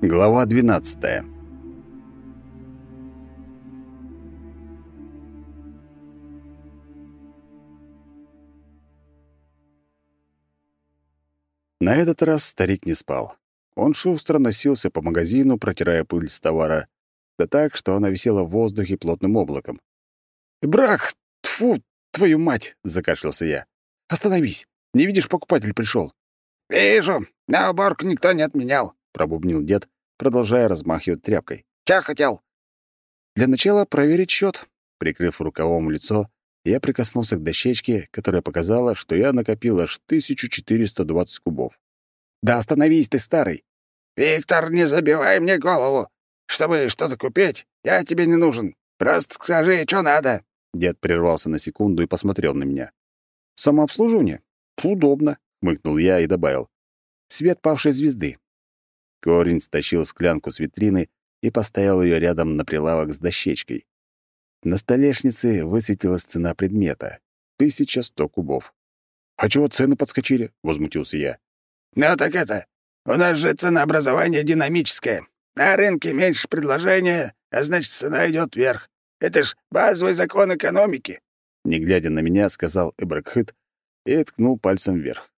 Глава 12. На этот раз старик не спал. Он шустро носился по магазину, протирая пыль с товара, да так, что она висела в воздухе плотным облаком. «Брах! Тфу, твою мать!» — закашлялся я. «Остановись! Не видишь, покупатель пришел. «Вижу, на уборку никто не отменял», — пробубнил дед, продолжая размахивать тряпкой. «Чё хотел?» Для начала проверить счет. Прикрыв рукавом лицо, я прикоснулся к дощечке, которая показала, что я накопил аж 1420 кубов. «Да остановись ты, старый!» «Виктор, не забивай мне голову! Чтобы что-то купить, я тебе не нужен. Просто скажи, что надо!» Дед прервался на секунду и посмотрел на меня. «Самообслуживание? Удобно», — хмыкнул я и добавил. «Свет павшей звезды. Корень стащил склянку с витрины и поставил ее рядом на прилавок с дощечкой. На столешнице высветилась цена предмета — 1100 кубов. «А чего цены подскочили?» — возмутился я. «Ну так это, у нас же ценообразование динамическое. На рынке меньше предложения, а значит, цена идет вверх. Это ж базовый закон экономики». Не глядя на меня, сказал Эбракхыт и ткнул пальцем вверх.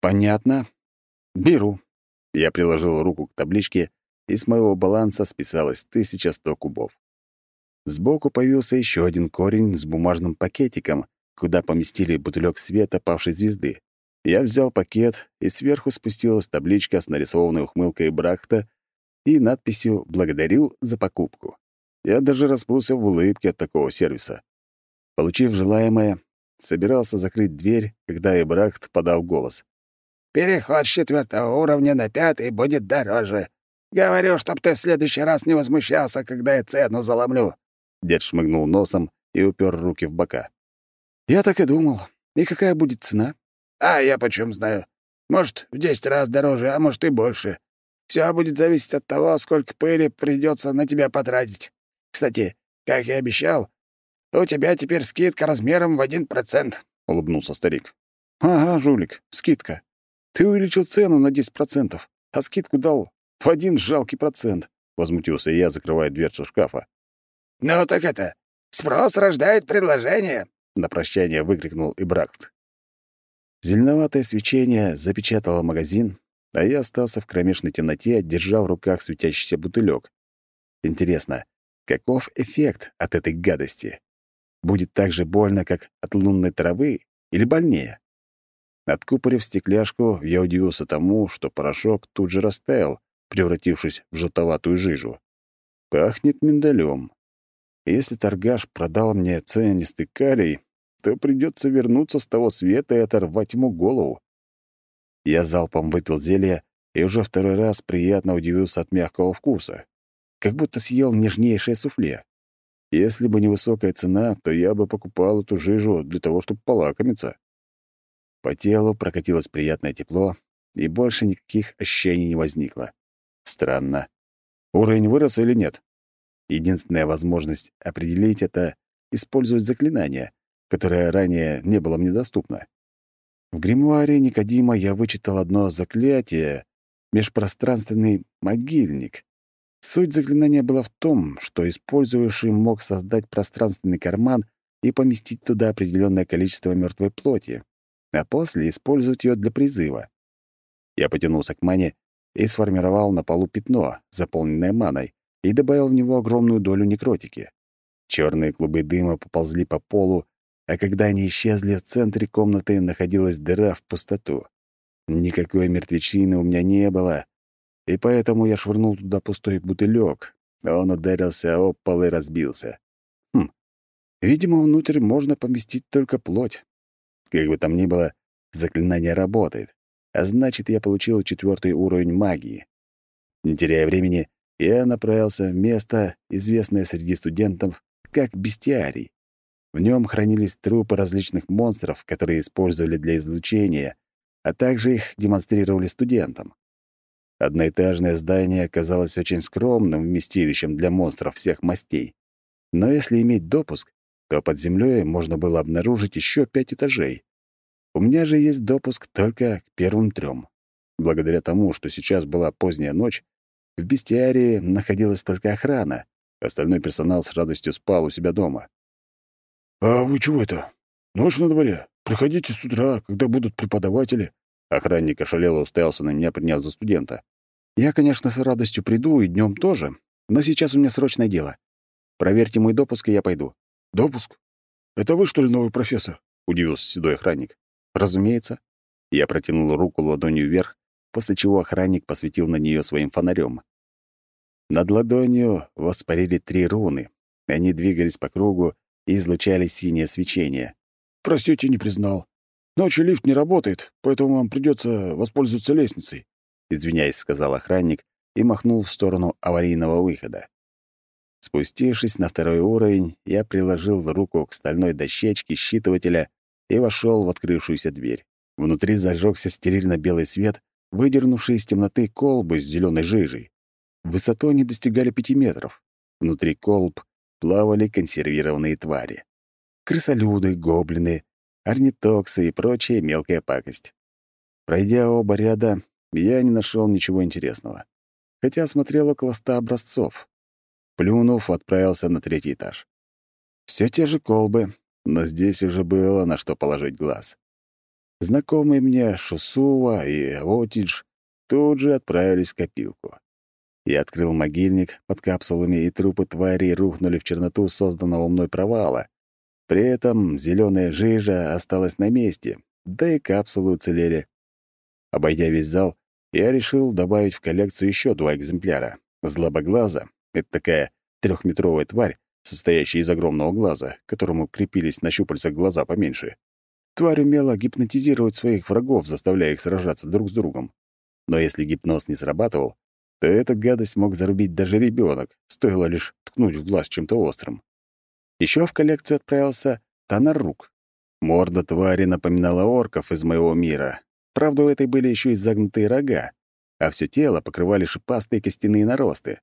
«Понятно. Беру», я приложил руку к табличке, и с моего баланса списалось 1100 кубов. Сбоку появился еще один корень с бумажным пакетиком, куда поместили бутылек света павшей звезды. Я взял пакет, и сверху спустилась табличка с нарисованной ухмылкой Брахта и надписью «Благодарю за покупку». Я даже расплылся в улыбке от такого сервиса. Получив желаемое, собирался закрыть дверь, когда Эбрахт подал голос. Переход с четвертого уровня на пятый будет дороже. Говорю, чтоб ты в следующий раз не возмущался, когда я цену заломлю». Дед шмыгнул носом и упер руки в бока. «Я так и думал. И какая будет цена?» «А я почем знаю. Может, в десять раз дороже, а может и больше. Все будет зависеть от того, сколько пыли придется на тебя потратить. Кстати, как и обещал, у тебя теперь скидка размером в один процент», — улыбнулся старик. «Ага, жулик, скидка. Ты увеличил цену на 10%, а скидку дал в один жалкий процент», — возмутился я, закрывая дверцу шкафа. «Ну так это, спрос рождает предложение», — на прощание выкрикнул Ибракт. Зеленоватое свечение запечатало магазин, а я остался в кромешной темноте, держа в руках светящийся бутылек. Интересно, каков эффект от этой гадости? Будет так же больно, как от лунной травы, или больнее? Откупорив стекляшку, я удивился тому, что порошок тут же растаял, превратившись в желтоватую жижу. Пахнет миндалем. Если торгаш продал мне ценистый карий, то придется вернуться с того света и оторвать ему голову. Я залпом выпил зелье и уже второй раз приятно удивился от мягкого вкуса. Как будто съел нежнейшее суфле. Если бы не высокая цена, то я бы покупал эту жижу для того, чтобы полакомиться. По телу прокатилось приятное тепло, и больше никаких ощущений не возникло. Странно. Уровень вырос или нет? Единственная возможность определить это — использовать заклинание, которое ранее не было мне доступно. В гримуаре Никодима я вычитал одно заклятие — межпространственный могильник. Суть заклинания была в том, что использующий мог создать пространственный карман и поместить туда определенное количество мертвой плоти а после использовать ее для призыва. Я потянулся к мане и сформировал на полу пятно, заполненное маной, и добавил в него огромную долю некротики. Черные клубы дыма поползли по полу, а когда они исчезли, в центре комнаты находилась дыра в пустоту. Никакой мертвечины у меня не было, и поэтому я швырнул туда пустой бутылек. Он ударился об пол и разбился. Хм, видимо, внутрь можно поместить только плоть. Как бы там ни было, заклинание работает, а значит, я получил четвертый уровень магии. Не теряя времени, я направился в место, известное среди студентов как бестиарий. В нем хранились трупы различных монстров, которые использовали для излучения, а также их демонстрировали студентам. Одноэтажное здание оказалось очень скромным вместилищем для монстров всех мастей. Но если иметь допуск, то под землей можно было обнаружить еще пять этажей. У меня же есть допуск только к первым трем. Благодаря тому, что сейчас была поздняя ночь, в бестиарии находилась только охрана. Остальной персонал с радостью спал у себя дома. «А вы чего это? Ночь на дворе. Приходите с утра, когда будут преподаватели». Охранник ошалело уставился на меня, приняв за студента. «Я, конечно, с радостью приду и днем тоже, но сейчас у меня срочное дело. Проверьте мой допуск, и я пойду». «Допуск? Это вы, что ли, новый профессор?» — удивился седой охранник. «Разумеется». Я протянул руку ладонью вверх, после чего охранник посветил на нее своим фонарем. Над ладонью воспарили три руны. Они двигались по кругу и излучали синее свечение. «Простите, не признал. Ночью лифт не работает, поэтому вам придется воспользоваться лестницей», извиняясь, сказал охранник и махнул в сторону аварийного выхода. Спустившись на второй уровень, я приложил руку к стальной дощечке считывателя и вошел в открывшуюся дверь. Внутри зажегся стерильно-белый свет, выдернувший из темноты колбы с зеленой жижей. Высоту они достигали пяти метров. Внутри колб плавали консервированные твари. Крысолюды, гоблины, орнитоксы и прочая мелкая пакость. Пройдя оба ряда, я не нашел ничего интересного. Хотя осмотрел около ста образцов. Плюнув, отправился на третий этаж. Все те же колбы, но здесь уже было на что положить глаз. Знакомые мне Шусува и Отидж тут же отправились в копилку. Я открыл могильник под капсулами, и трупы тварей рухнули в черноту созданного мной провала. При этом зеленая жижа осталась на месте, да и капсулы уцелели. Обойдя весь зал, я решил добавить в коллекцию еще два экземпляра. Злобоглаза — это такая трехметровая тварь, состоящая из огромного глаза, к которому крепились на щупальцах глаза поменьше. Тварь умела гипнотизировать своих врагов, заставляя их сражаться друг с другом. Но если гипноз не срабатывал, то эту гадость мог зарубить даже ребенок, стоило лишь ткнуть в глаз чем-то острым. Еще в коллекцию отправился Танарук. Морда твари напоминала орков из моего мира. Правда, у этой были еще и загнутые рога, а все тело покрывали шипастые костяные наросты.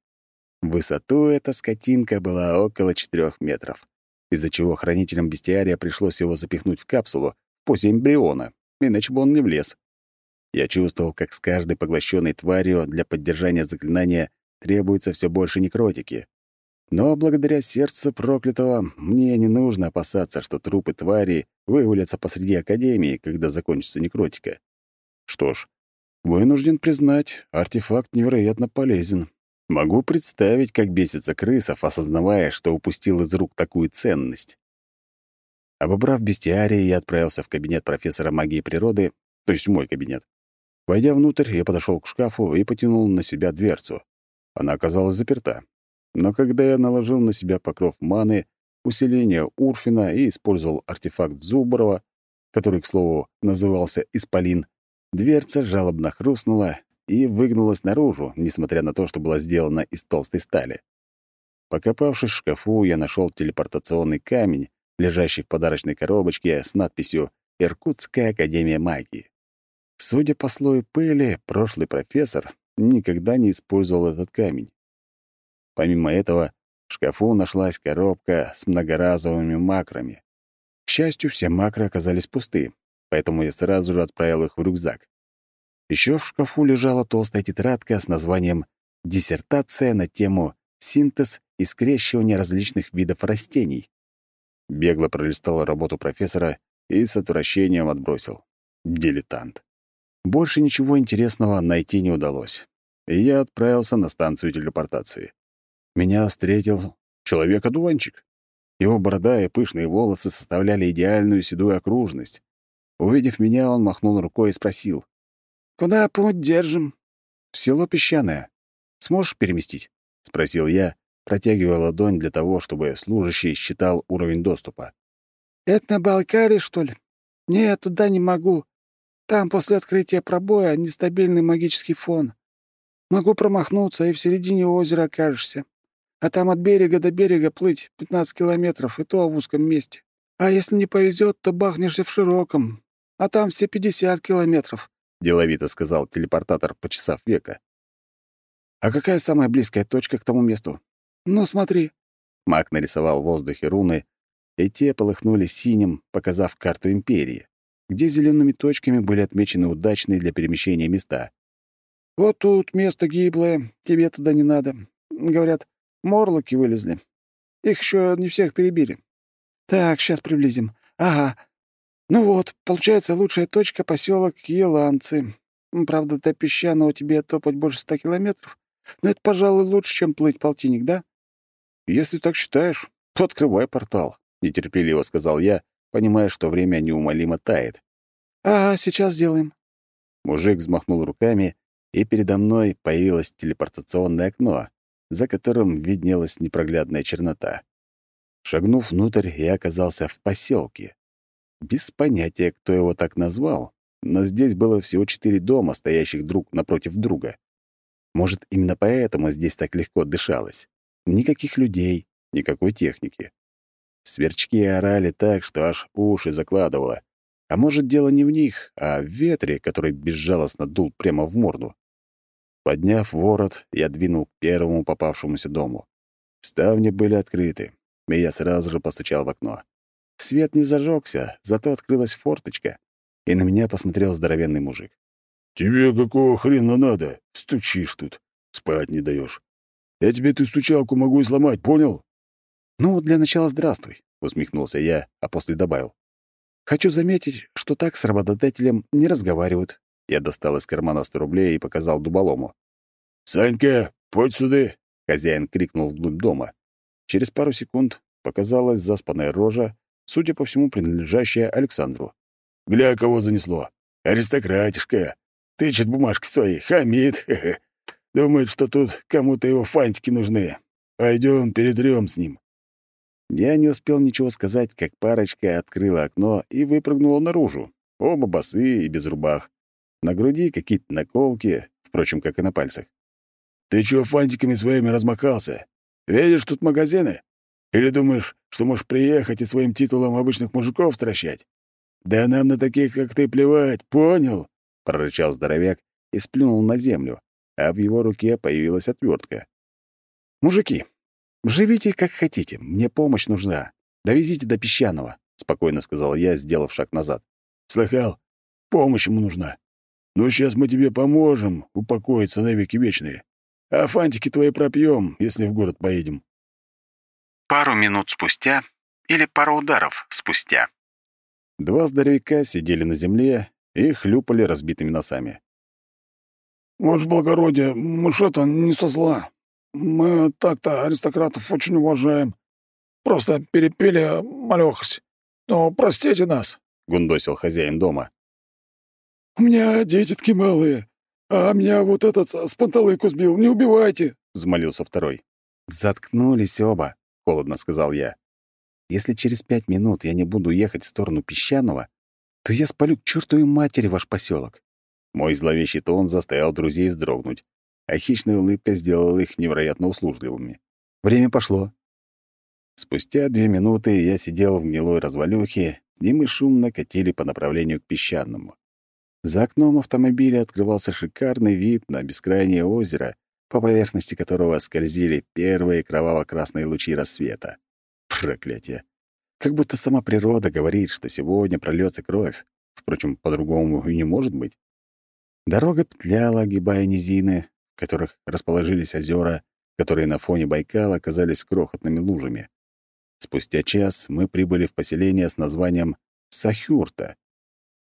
В высоту эта скотинка была около четырех метров из-за чего хранителям бестиария пришлось его запихнуть в капсулу в позе эмбриона, иначе бы он не влез. Я чувствовал, как с каждой поглощенной тварью для поддержания заклинания требуется все больше некротики. Но благодаря сердцу проклятого мне не нужно опасаться, что трупы твари вывалятся посреди Академии, когда закончится некротика. Что ж, вынужден признать, артефакт невероятно полезен. Могу представить, как бесится крысов, осознавая, что упустил из рук такую ценность. Обобрав бестиарий, я отправился в кабинет профессора магии природы, то есть в мой кабинет. Войдя внутрь, я подошел к шкафу и потянул на себя дверцу. Она оказалась заперта. Но когда я наложил на себя покров маны, усиление Урфина и использовал артефакт Зубарова, который, к слову, назывался Исполин, дверца жалобно хрустнула, и выгнулась наружу, несмотря на то, что была сделана из толстой стали. Покопавшись в шкафу, я нашел телепортационный камень, лежащий в подарочной коробочке с надписью «Иркутская академия магии». Судя по слою пыли, прошлый профессор никогда не использовал этот камень. Помимо этого, в шкафу нашлась коробка с многоразовыми макрами. К счастью, все макры оказались пусты, поэтому я сразу же отправил их в рюкзак. Еще в шкафу лежала толстая тетрадка с названием «Диссертация на тему «Синтез и скрещивание различных видов растений». Бегло пролистал работу профессора и с отвращением отбросил. Дилетант. Больше ничего интересного найти не удалось. И я отправился на станцию телепортации. Меня встретил человек-одуванчик. Его борода и пышные волосы составляли идеальную седую окружность. Увидев меня, он махнул рукой и спросил. «Куда путь держим?» «В село Песчаное. Сможешь переместить?» — спросил я, протягивая ладонь для того, чтобы служащий считал уровень доступа. «Это на Балкаре, что ли? Нет, туда не могу. Там после открытия пробоя нестабильный магический фон. Могу промахнуться, и в середине озера окажешься. А там от берега до берега плыть 15 километров, и то в узком месте. А если не повезет, то бахнешься в широком. А там все 50 километров. — деловито сказал телепортатор, почесав века. «А какая самая близкая точка к тому месту?» «Ну, смотри». Маг нарисовал в воздухе руны, и те полыхнули синим, показав карту Империи. где зелеными точками были отмечены удачные для перемещения места. «Вот тут место гиблое, тебе туда не надо. Говорят, морлоки вылезли. Их еще не всех перебили. Так, сейчас приблизим. Ага. Ну вот, получается, лучшая точка — поселок Еланцы. Правда, до песчаного тебе топать больше ста километров, но это, пожалуй, лучше, чем плыть полтинник, да? Если так считаешь, то открывай портал, — нетерпеливо сказал я, понимая, что время неумолимо тает. «Ага, сейчас сделаем». Мужик взмахнул руками, и передо мной появилось телепортационное окно, за которым виднелась непроглядная чернота. Шагнув внутрь, я оказался в поселке. Без понятия, кто его так назвал, но здесь было всего четыре дома, стоящих друг напротив друга. Может, именно поэтому здесь так легко дышалось. Никаких людей, никакой техники. Сверчки орали так, что аж уши закладывало. А может, дело не в них, а в ветре, который безжалостно дул прямо в морду. Подняв ворот, я двинул к первому попавшемуся дому. Ставни были открыты, и я сразу же постучал в окно. Свет не зажегся, зато открылась форточка, и на меня посмотрел здоровенный мужик. «Тебе какого хрена надо? Стучишь тут, спать не даешь. Я тебе эту стучалку могу и сломать, понял?» «Ну, для начала здравствуй», — усмехнулся я, а после добавил. «Хочу заметить, что так с работодателем не разговаривают». Я достал из кармана сто рублей и показал дуболому. «Санька, подь сюда!» — хозяин крикнул вглубь дома. Через пару секунд показалась заспанная рожа, судя по всему, принадлежащая Александру. «Гля, кого занесло! Аристократишка! Тычет бумажки свои, хамит! Думает, что тут кому-то его фантики нужны. Пойдем, перетрем с ним!» Я не успел ничего сказать, как парочка открыла окно и выпрыгнула наружу. Оба босые и без рубах. На груди какие-то наколки, впрочем, как и на пальцах. «Ты чего фантиками своими размахался? Видишь тут магазины? Или думаешь, что можешь приехать и своим титулом обычных мужиков стращать? Да нам на таких, как ты, плевать, понял?» — прорычал здоровяк и сплюнул на землю, а в его руке появилась отвертка. «Мужики, «Живите, как хотите. Мне помощь нужна. Довезите до песчаного», — спокойно сказал я, сделав шаг назад. «Слыхал? Помощь ему нужна. Ну, сейчас мы тебе поможем упокоиться на вечные. А фантики твои пропьем, если в город поедем». Пару минут спустя или пару ударов спустя. Два здоровяка сидели на земле и хлюпали разбитыми носами. «Ваше благородие, мы что-то не со зла. Мы так-то аристократов очень уважаем. Просто перепели малёхось. Но простите нас», — гундосил хозяин дома. «У меня детитки малые, а меня вот этот с панталыку сбил. Не убивайте», — взмолился второй. «Заткнулись оба», — холодно сказал я. «Если через пять минут я не буду ехать в сторону Песчаного, то я спалю к чертовой матери ваш поселок. Мой зловещий тон заставил друзей вздрогнуть а хищная улыбка сделала их невероятно услужливыми. Время пошло. Спустя две минуты я сидел в гнилой развалюхе, и мы шумно катили по направлению к песчаному. За окном автомобиля открывался шикарный вид на бескрайнее озеро, по поверхности которого скользили первые кроваво-красные лучи рассвета. Проклятие! Как будто сама природа говорит, что сегодня прольется кровь. Впрочем, по-другому и не может быть. Дорога петляла, огибая низины, которых расположились озера, которые на фоне Байкала оказались крохотными лужами. Спустя час мы прибыли в поселение с названием Сахюрта.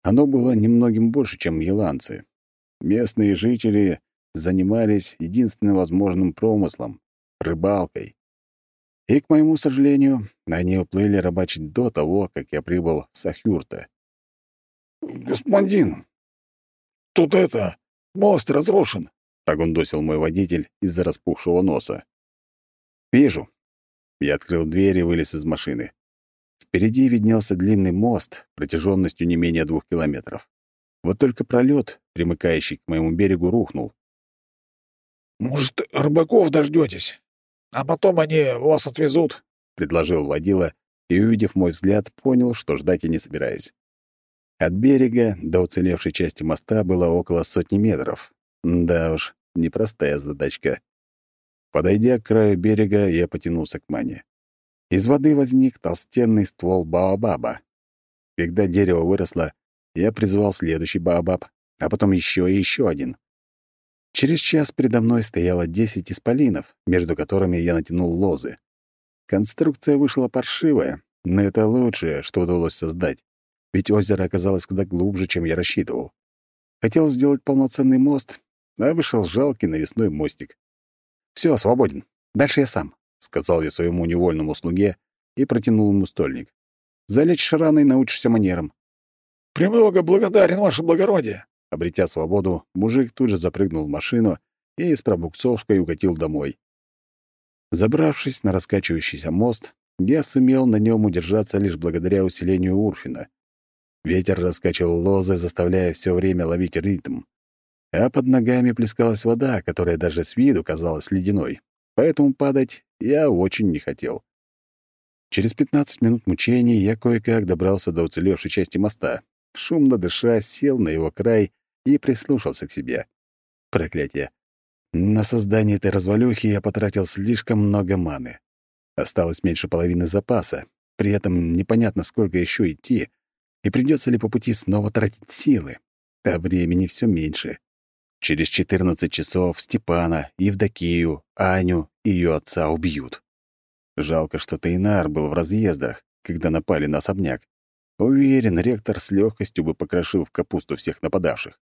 Оно было немногим больше, чем еланцы. Местные жители занимались единственным возможным промыслом — рыбалкой. И, к моему сожалению, они уплыли рыбачить до того, как я прибыл в Сахюрта. «Господин, тут это, мост разрушен прогундосил мой водитель из-за распухшего носа. «Вижу». Я открыл дверь и вылез из машины. Впереди виднелся длинный мост протяженностью не менее двух километров. Вот только пролет, примыкающий к моему берегу, рухнул. «Может, рыбаков дождетесь, а потом они вас отвезут?» — предложил водила, и, увидев мой взгляд, понял, что ждать я не собираюсь. От берега до уцелевшей части моста было около сотни метров. Да уж, непростая задачка. Подойдя к краю берега, я потянулся к мане. Из воды возник толстенный ствол баобаба. Когда дерево выросло, Я призвал следующий Баобаб, а потом еще и еще один. Через час передо мной стояло десять исполинов, между которыми я натянул лозы. Конструкция вышла паршивая, но это лучшее, что удалось создать, ведь озеро оказалось куда глубже, чем я рассчитывал. Хотел сделать полноценный мост, а вышел жалкий навесной мостик. Все, свободен. Дальше я сам», — сказал я своему невольному слуге и протянул ему стольник. «Залечишь раной, научишься манерам». «Премного благодарен, ваше благородие!» Обретя свободу, мужик тут же запрыгнул в машину и с пробуксовкой укатил домой. Забравшись на раскачивающийся мост, я сумел на нем удержаться лишь благодаря усилению Урфина. Ветер раскачивал лозы, заставляя все время ловить ритм. А под ногами плескалась вода, которая даже с виду казалась ледяной. Поэтому падать я очень не хотел. Через 15 минут мучений я кое-как добрался до уцелевшей части моста. Шумно дыша, сел на его край и прислушался к себе. Проклятие. На создание этой развалюхи я потратил слишком много маны. Осталось меньше половины запаса. При этом непонятно, сколько еще идти, и придется ли по пути снова тратить силы. А времени все меньше. Через 14 часов Степана, Евдокию, Аню и ее отца убьют. Жалко, что Тейнар был в разъездах, когда напали на особняк. Уверен, ректор с легкостью бы покрошил в капусту всех нападавших.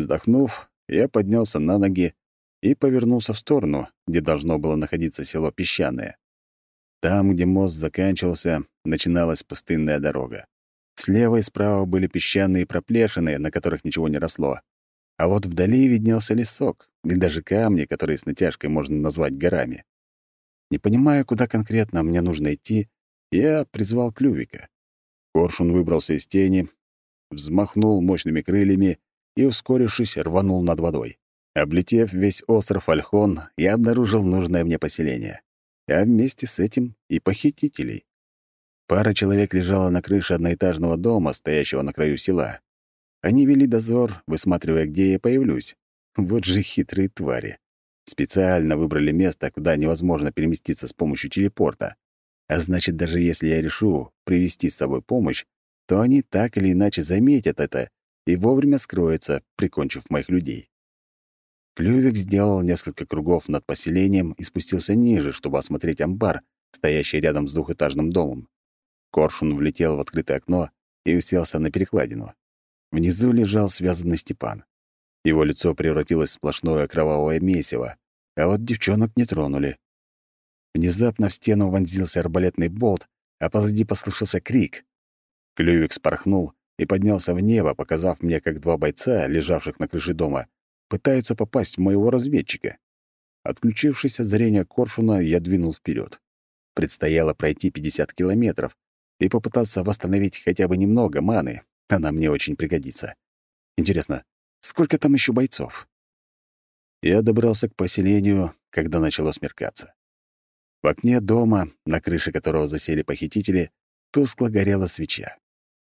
Вздохнув, я поднялся на ноги и повернулся в сторону, где должно было находиться село Песчаное. Там, где мост заканчивался, начиналась пустынная дорога. Слева и справа были песчаные проплешины, на которых ничего не росло. А вот вдали виднелся лесок, и даже камни, которые с натяжкой можно назвать горами. Не понимая, куда конкретно мне нужно идти, я призвал Клювика. Коршун выбрался из тени, взмахнул мощными крыльями и, ускорившись, рванул над водой. Облетев весь остров Альхон, я обнаружил нужное мне поселение. А вместе с этим и похитителей. Пара человек лежала на крыше одноэтажного дома, стоящего на краю села. Они вели дозор, высматривая, где я появлюсь. Вот же хитрые твари. Специально выбрали место, куда невозможно переместиться с помощью телепорта. А значит, даже если я решу привести с собой помощь, то они так или иначе заметят это и вовремя скроются, прикончив моих людей. Клювик сделал несколько кругов над поселением и спустился ниже, чтобы осмотреть амбар, стоящий рядом с двухэтажным домом. Коршун влетел в открытое окно и уселся на перекладину. Внизу лежал связанный Степан. Его лицо превратилось в сплошное кровавое месиво, а вот девчонок не тронули. Внезапно в стену вонзился арбалетный болт, а позади послышался крик. Клювик спорхнул и поднялся в небо, показав мне, как два бойца, лежавших на крыше дома, пытаются попасть в моего разведчика. Отключившись от зрения коршуна, я двинул вперед. Предстояло пройти 50 километров и попытаться восстановить хотя бы немного маны. Она мне очень пригодится. Интересно, сколько там еще бойцов? Я добрался к поселению, когда начало смеркаться. В окне дома, на крыше которого засели похитители, тускло горела свеча.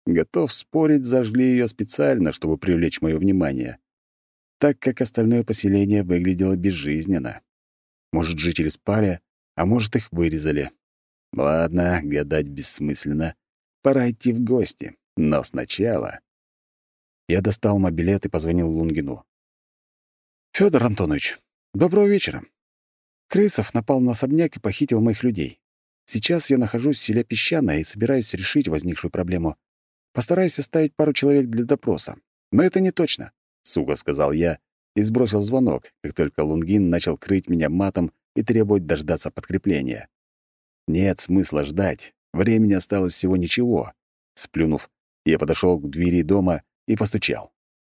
Готов спорить, зажгли ее специально, чтобы привлечь мое внимание, так как остальное поселение выглядело безжизненно. Может, жители спали, а может, их вырезали. Ладно, гадать бессмысленно. Пора идти в гости. Но сначала... Я достал мобилет и позвонил Лунгину. Федор Антонович, доброго вечера. Крысов напал на особняк и похитил моих людей. Сейчас я нахожусь в селе Песчаное и собираюсь решить возникшую проблему. Постараюсь оставить пару человек для допроса. Но это не точно, — сухо сказал я и сбросил звонок, как только Лунгин начал крыть меня матом и требовать дождаться подкрепления. Нет смысла ждать. Времени осталось всего ничего. Сплюнув, я подошел к двери дома и постучал.